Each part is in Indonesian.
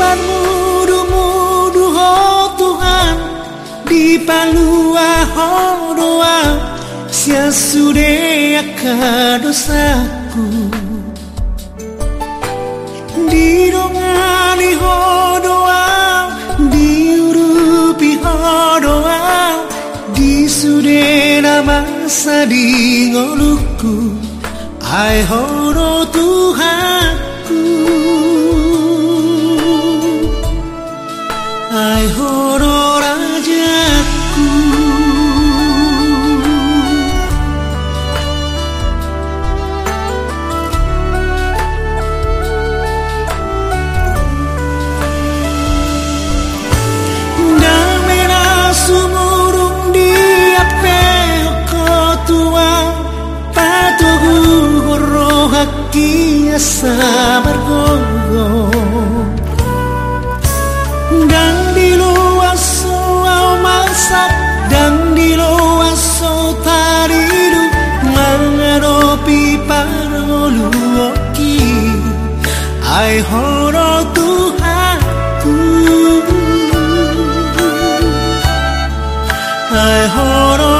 Tuhan mudu-mudu oh Tuhan Di palua oh doa Sia sudah dosaku. Di dongani oh doa Di urupi oh doa Di sudah masa di ngoluku. Ai horo Tuhanku asa margogo Dan di luar so au masak Dan di luar so taridu Mengadopi parolu oki. Ai horo Tuhanku Ai horo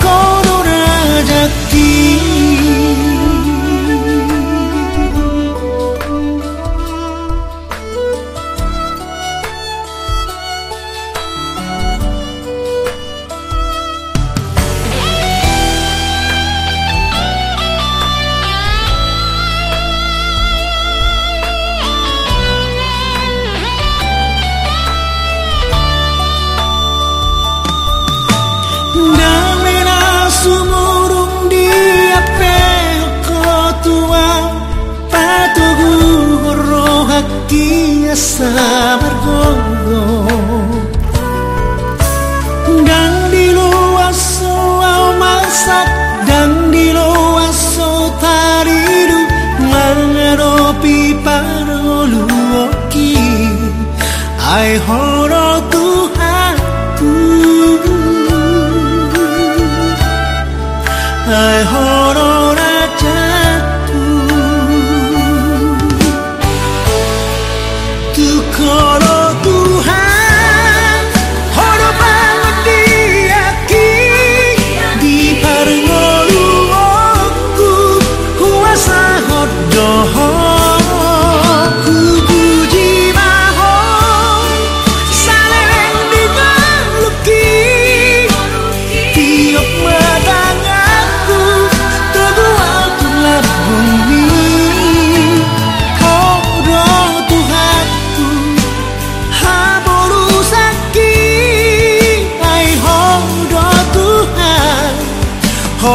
거두나 잡기 haki asa margogo Dan di luar so au masak Dan di luar so taridu Mengadopi parolu oki Ai horo Tuhanku. Ai horo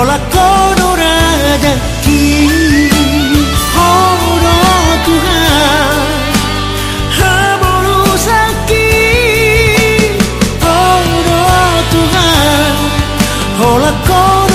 Kono rajaki Horo Tuhan Tuhan